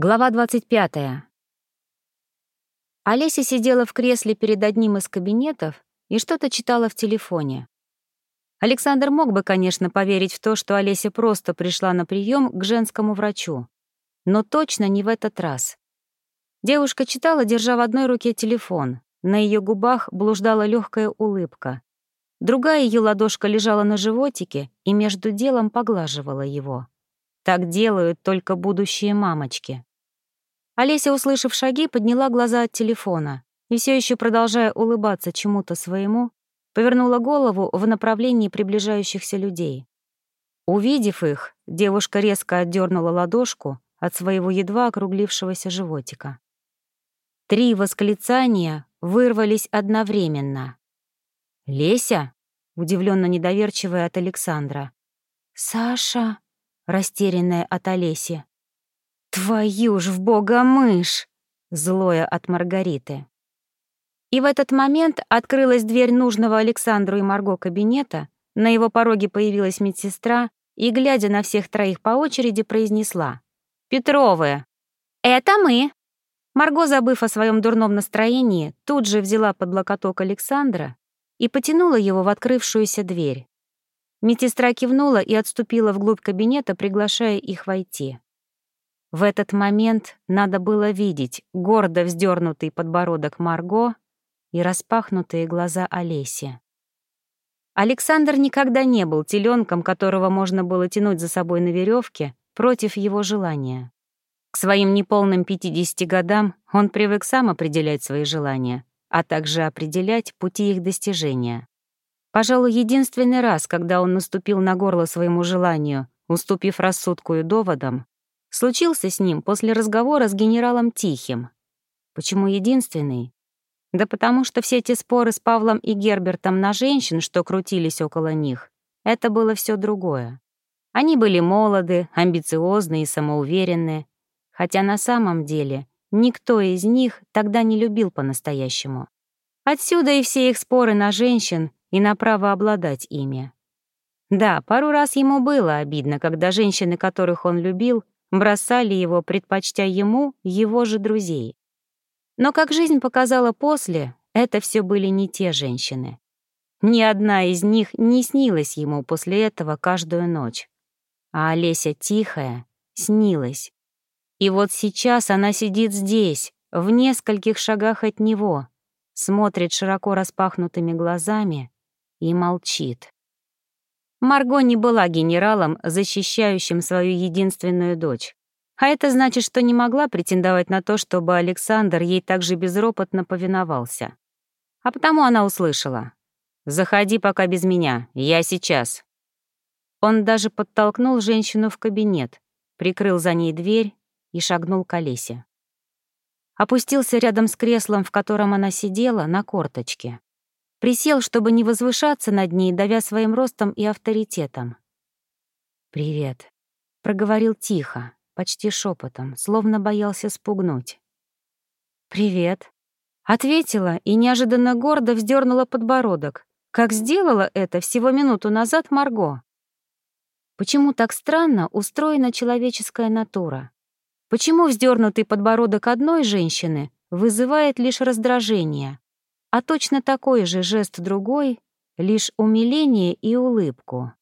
Глава 25. Олеся сидела в кресле перед одним из кабинетов и что-то читала в телефоне. Александр мог бы, конечно, поверить в то, что Олеся просто пришла на прием к женскому врачу. Но точно не в этот раз. Девушка читала, держа в одной руке телефон. На ее губах блуждала легкая улыбка. Другая ее ладошка лежала на животике и между делом поглаживала его. Так делают только будущие мамочки. Олеся, услышав шаги, подняла глаза от телефона и все еще продолжая улыбаться чему-то своему, повернула голову в направлении приближающихся людей. Увидев их, девушка резко отдернула ладошку от своего едва округлившегося животика. Три восклицания вырвались одновременно. «Леся?» — удивленно недоверчивая от Александра. «Саша?» — растерянная от Олеси. «Твою ж в бога мышь!» — злое от Маргариты. И в этот момент открылась дверь нужного Александру и Марго кабинета, на его пороге появилась медсестра и, глядя на всех троих по очереди, произнесла. «Петровы!» «Это мы!» Марго, забыв о своем дурном настроении, тут же взяла под локоток Александра и потянула его в открывшуюся дверь. Медсестра кивнула и отступила вглубь кабинета, приглашая их войти. В этот момент надо было видеть гордо вздернутый подбородок Марго и распахнутые глаза Олеси. Александр никогда не был теленком, которого можно было тянуть за собой на веревке против его желания. К своим неполным 50 годам он привык сам определять свои желания, а также определять пути их достижения. Пожалуй, единственный раз, когда он наступил на горло своему желанию, уступив рассудку и доводам, случился с ним после разговора с генералом Тихим. Почему единственный? Да потому что все эти споры с Павлом и Гербертом на женщин, что крутились около них, это было все другое. Они были молоды, амбициозны и самоуверенны, хотя на самом деле никто из них тогда не любил по-настоящему. Отсюда и все их споры на женщин и на право обладать ими. Да, пару раз ему было обидно, когда женщины, которых он любил, бросали его, предпочтя ему его же друзей. Но, как жизнь показала после, это все были не те женщины. Ни одна из них не снилась ему после этого каждую ночь. А Олеся тихая снилась. И вот сейчас она сидит здесь, в нескольких шагах от него, смотрит широко распахнутыми глазами и молчит. Марго не была генералом, защищающим свою единственную дочь. А это значит, что не могла претендовать на то, чтобы Александр ей так же безропотно повиновался. А потому она услышала. «Заходи пока без меня, я сейчас». Он даже подтолкнул женщину в кабинет, прикрыл за ней дверь и шагнул к Олесе. Опустился рядом с креслом, в котором она сидела, на корточке. Присел, чтобы не возвышаться над ней, давя своим ростом и авторитетом. «Привет», — проговорил тихо, почти шепотом, словно боялся спугнуть. «Привет», — ответила и неожиданно гордо вздернула подбородок, как сделала это всего минуту назад Марго. Почему так странно устроена человеческая натура? Почему вздернутый подбородок одной женщины вызывает лишь раздражение, а точно такой же жест другой — лишь умиление и улыбку.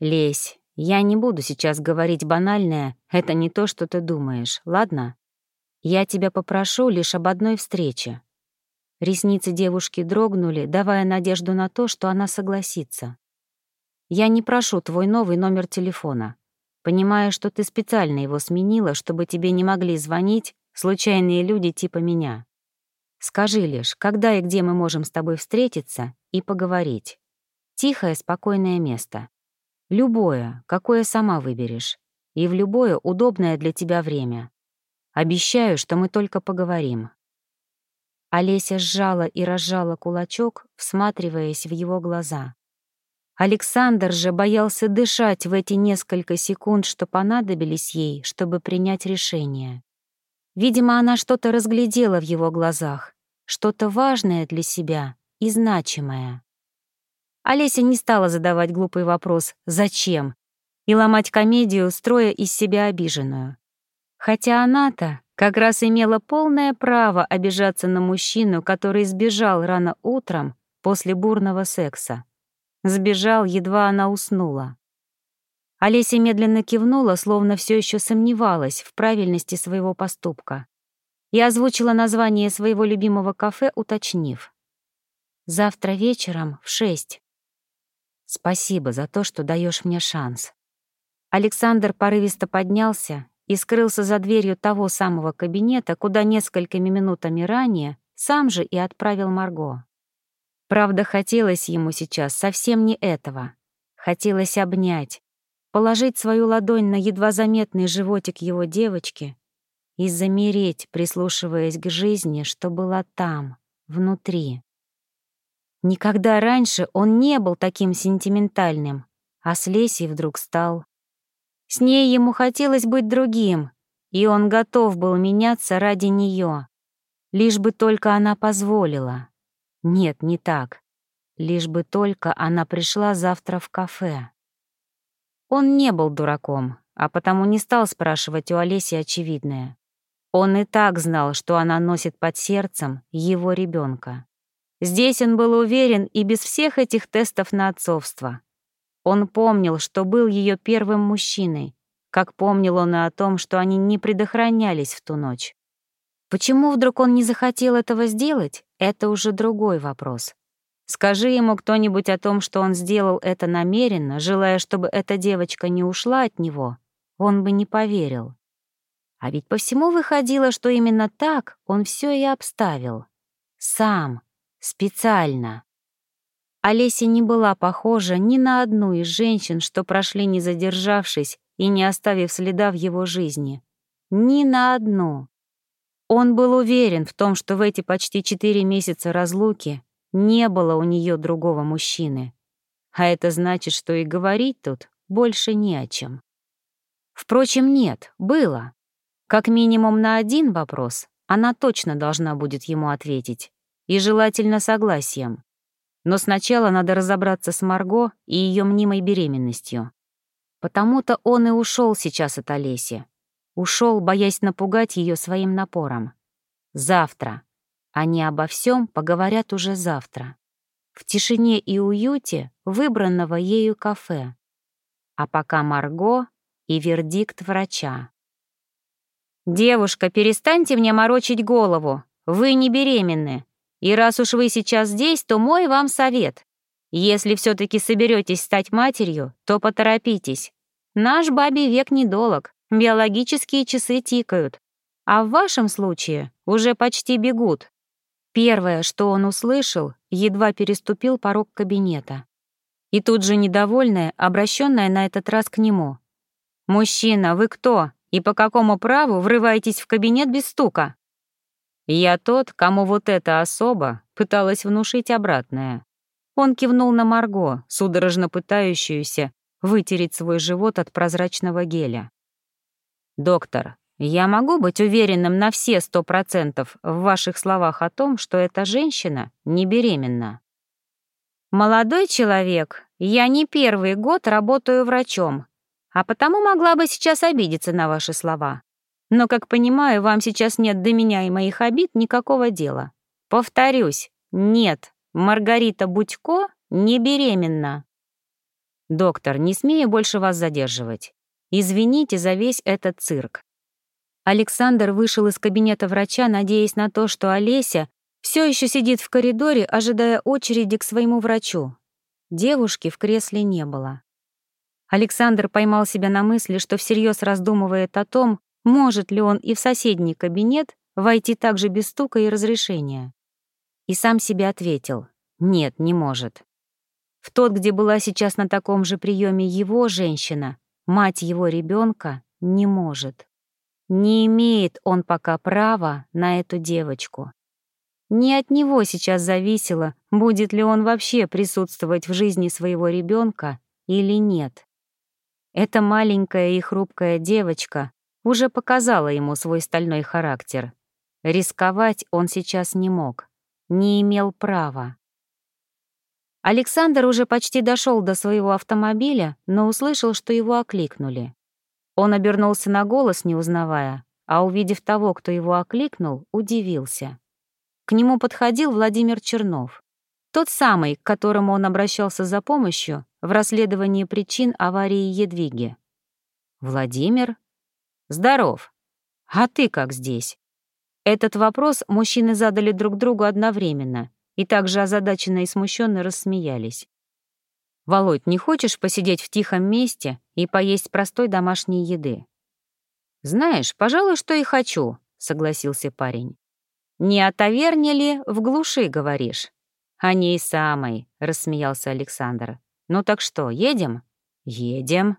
«Лесь, я не буду сейчас говорить банальное, это не то, что ты думаешь, ладно? Я тебя попрошу лишь об одной встрече». Ресницы девушки дрогнули, давая надежду на то, что она согласится. «Я не прошу твой новый номер телефона. Понимая, что ты специально его сменила, чтобы тебе не могли звонить случайные люди типа меня. Скажи лишь, когда и где мы можем с тобой встретиться и поговорить. Тихое, спокойное место. Любое, какое сама выберешь. И в любое удобное для тебя время. Обещаю, что мы только поговорим». Олеся сжала и разжала кулачок, всматриваясь в его глаза. Александр же боялся дышать в эти несколько секунд, что понадобились ей, чтобы принять решение. Видимо, она что-то разглядела в его глазах, что-то важное для себя и значимое. Олеся не стала задавать глупый вопрос «Зачем?» и ломать комедию, строя из себя обиженную. Хотя она-то как раз имела полное право обижаться на мужчину, который сбежал рано утром после бурного секса. Сбежал, едва она уснула. Олеся медленно кивнула, словно все еще сомневалась в правильности своего поступка. И озвучила название своего любимого кафе, уточнив. «Завтра вечером в шесть». «Спасибо за то, что даешь мне шанс». Александр порывисто поднялся и скрылся за дверью того самого кабинета, куда несколькими минутами ранее сам же и отправил Марго. Правда, хотелось ему сейчас совсем не этого. Хотелось обнять, положить свою ладонь на едва заметный животик его девочки и замереть, прислушиваясь к жизни, что была там, внутри. Никогда раньше он не был таким сентиментальным, а с Лесей вдруг стал. С ней ему хотелось быть другим, и он готов был меняться ради нее, лишь бы только она позволила. Нет, не так. Лишь бы только она пришла завтра в кафе. Он не был дураком, а потому не стал спрашивать у Олеси очевидное. Он и так знал, что она носит под сердцем его ребенка. Здесь он был уверен и без всех этих тестов на отцовство. Он помнил, что был ее первым мужчиной, как помнил он и о том, что они не предохранялись в ту ночь. Почему вдруг он не захотел этого сделать, это уже другой вопрос. Скажи ему кто-нибудь о том, что он сделал это намеренно, желая, чтобы эта девочка не ушла от него, он бы не поверил. А ведь по всему выходило, что именно так он все и обставил. Сам, специально. Олеся не была похожа ни на одну из женщин, что прошли не задержавшись и не оставив следа в его жизни. Ни на одну. Он был уверен в том, что в эти почти четыре месяца разлуки не было у нее другого мужчины. А это значит, что и говорить тут больше не о чем. Впрочем, нет, было. Как минимум на один вопрос она точно должна будет ему ответить, и желательно согласием. Но сначала надо разобраться с Марго и ее мнимой беременностью. Потому-то он и ушел сейчас от Олеси. Ушел, боясь напугать ее своим напором. Завтра. Они обо всем поговорят уже завтра. В тишине и уюте выбранного ею кафе. А пока Марго и вердикт врача. «Девушка, перестаньте мне морочить голову. Вы не беременны. И раз уж вы сейчас здесь, то мой вам совет. Если все-таки соберетесь стать матерью, то поторопитесь. Наш бабий век недолог, биологические часы тикают. А в вашем случае уже почти бегут. Первое, что он услышал, едва переступил порог кабинета. И тут же недовольная, обращенная на этот раз к нему. «Мужчина, вы кто? И по какому праву врываетесь в кабинет без стука?» Я тот, кому вот эта особа пыталась внушить обратное. Он кивнул на Марго, судорожно пытающуюся вытереть свой живот от прозрачного геля. «Доктор, я могу быть уверенным на все сто процентов в ваших словах о том, что эта женщина не беременна?» «Молодой человек, я не первый год работаю врачом, а потому могла бы сейчас обидеться на ваши слова. Но, как понимаю, вам сейчас нет до меня и моих обид никакого дела. Повторюсь, нет, Маргарита Будько не беременна. Доктор, не смею больше вас задерживать. Извините за весь этот цирк. Александр вышел из кабинета врача, надеясь на то, что Олеся все еще сидит в коридоре, ожидая очереди к своему врачу. Девушки в кресле не было. Александр поймал себя на мысли, что всерьез раздумывает о том, может ли он и в соседний кабинет войти также без стука и разрешения. И сам себе ответил «нет, не может». В тот, где была сейчас на таком же приеме его женщина, мать его ребенка, не может. Не имеет он пока права на эту девочку. Не от него сейчас зависело, будет ли он вообще присутствовать в жизни своего ребенка или нет. Эта маленькая и хрупкая девочка уже показала ему свой стальной характер. Рисковать он сейчас не мог, не имел права. Александр уже почти дошел до своего автомобиля, но услышал, что его окликнули. Он обернулся на голос, не узнавая, а увидев того, кто его окликнул, удивился. К нему подходил Владимир Чернов. Тот самый, к которому он обращался за помощью в расследовании причин аварии Едвиги. «Владимир? Здоров. А ты как здесь?» Этот вопрос мужчины задали друг другу одновременно и также озадаченно и смущенно рассмеялись. «Володь, не хочешь посидеть в тихом месте и поесть простой домашней еды?» «Знаешь, пожалуй, что и хочу», — согласился парень. «Не о таверне ли в глуши, говоришь?» «О ней самой», — рассмеялся Александр. «Ну так что, едем?» «Едем»,